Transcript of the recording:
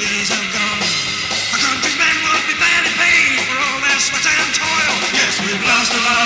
years have gone. A country's man will be badly paid for all their sweat and toil. Yes, we've lost a lot.